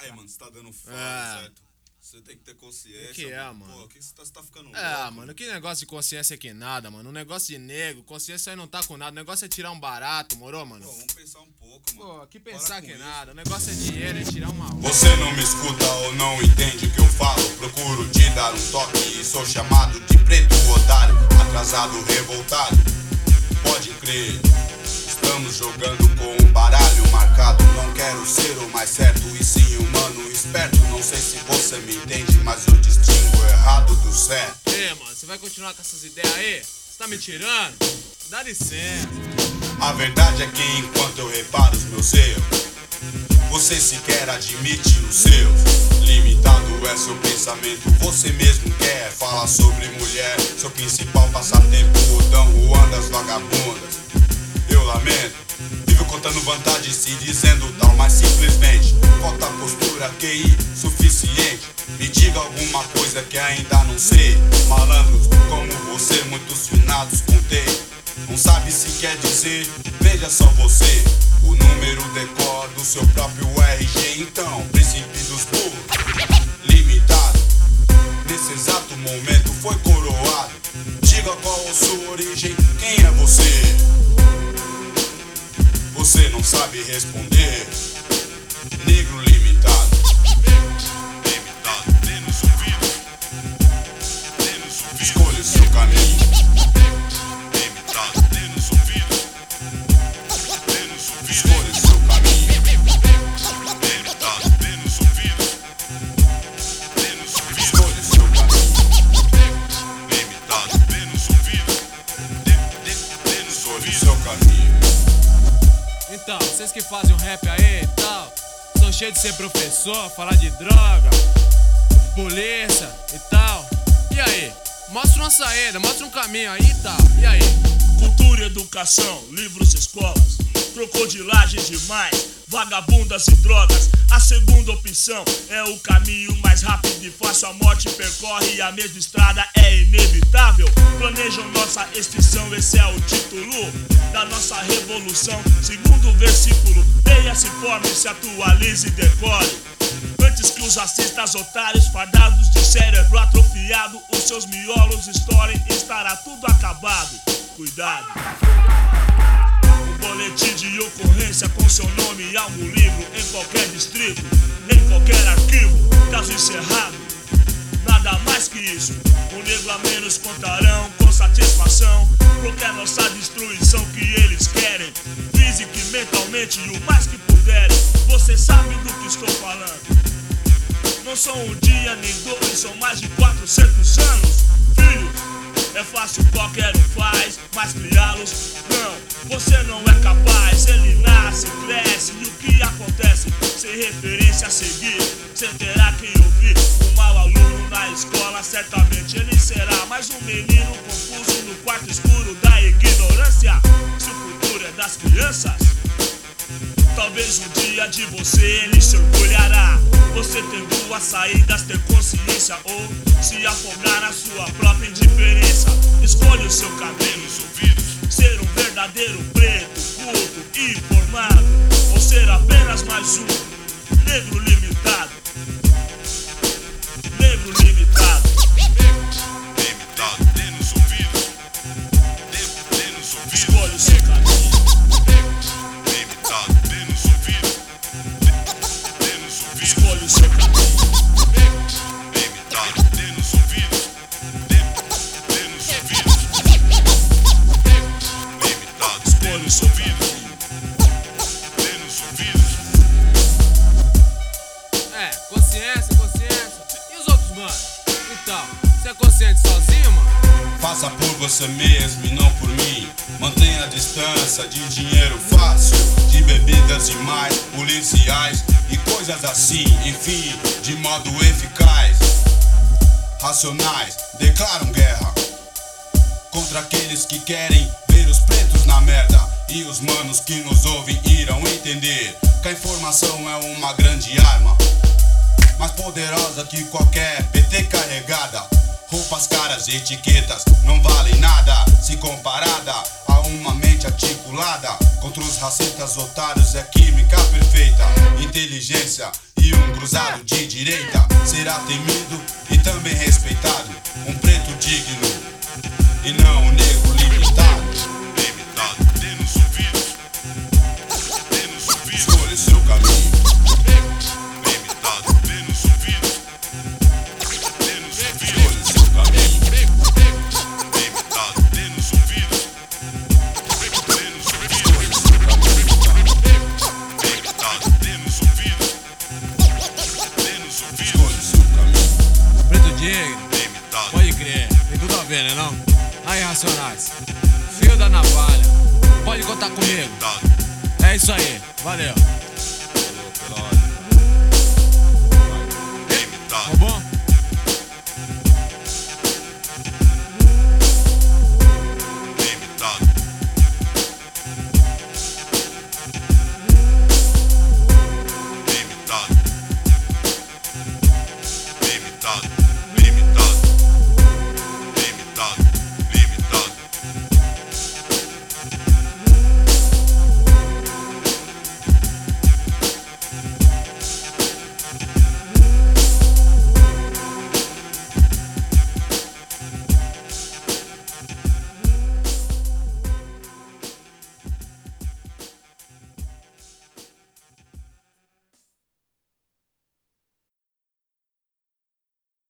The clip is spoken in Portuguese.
Aí, mano, você tá dando fora, É. certo? Você tem que ter consciência. Que é, mano? Pô, o que você tá, você tá ficando É, louco, mano, que negócio de consciência que nada, mano. Um negócio de nego, consciência aí não tá com nada. O negócio é tirar um barato, moro, mano? Pô, vamos pensar um pouco, mano. Pô, que pensar que isso. nada. O negócio é dinheiro, é tirar uma onda. Você não me escuta ou não entende o que eu falo. Procuro te dar um toque e sou chamado de preto otário, atrasado, revoltado. Pode crer, estamos jogando com um baralho marcado. Não quero ser o mais certo e vai continuar com essas ideias aí? Você tá me tirando? Dá licença. A verdade é que enquanto eu reparo os meus erros, você sequer admite os seus. Limitado é seu pensamento, você mesmo quer falar sobre mulher. Seu principal passatempo, o Dom Juan das vagabundas. Eu lamento, contando vantagem, se dizendo tal, mas simplesmente falta postura, QI suficiente. Me diga alguma coisa que ainda não sei. Malandros como você, muitos finados contei. Não sabe se quer dizer, veja só você. O número decor do seu próprio RG, então, príncipe dos Você não sabe responder. Negro vocês que fazem um rap aí e tal, são cheios de ser professor, falar de droga, polícia e tal. E aí? Mostra uma saída, mostra um caminho aí e tal. E aí? Cultura e educação, livros e escolas. Crocodilagem demais, vagabundas e drogas. A segunda é o caminho mais rápido e fácil. A morte percorre a mesma estrada é inevitável. Planejam nossa extinção, esse é o título da nossa revolução. Segundo versículo, leia, se forme, se atualize e decore. Antes que os racistas otários fardados de cérebro atrofiado Os seus miolos estourem, estará tudo acabado Cuidado Um boletim de ocorrência com seu nome e algo livro Em qualquer distrito, qualquer arquivo Caso encerrado, nada mais que isso. Um negro a menos contarão com satisfação. Qualquer nossa destruição que eles querem. Física e mentalmente e o mais que puderem. Você sabe do que estou falando. Não são um dia nem dois, são mais de 400 anos. Filho, é fácil, qualquer um faz, mas criá-los, não, você não é capaz. Ele nasce, cresce e o que acontece? Sem referência a seguir, você terá que ouvir. Um mau aluno na escola, certamente ele será mais um menino confuso no quarto escuro da ignorância. Se o futuro é das crianças. Talvez um dia de você ele se orgulhará. Você tem duas saídas, ter consciência ou se afogar na sua própria indiferença. Escolha o seu caminho, os ouvidos. Ser um verdadeiro preto, culto e informado. Ou ser apenas mais um negro limitado. Negro limitado. Limitado, dê nos ouvidos. Dê, dê nos ouvidos. Então, você é consciente sozinho, mano? Faça por você mesmo e não por mim. Mantenha a distância de dinheiro fácil, de bebidas demais, policiais e coisas assim. Enfim, de modo eficaz. Racionais declaram guerra contra aqueles que querem ver os pretos na merda. E os manos que nos ouvem irão entender que a informação é uma grande arma mais poderosa que qualquer PT carregada. Roupas caras e etiquetas não valem nada se comparada a uma mente articulada. Contra os racistas otários é química perfeita, inteligência e um cruzado de direita. Será temido e também respeitado, um preto digno e não um negro. escolha o seu caminho. Preto Diego, pode crer, tem tudo a ver, né não? Aí, Racionais, fio da navalha, pode contar comigo. É isso aí, valeu.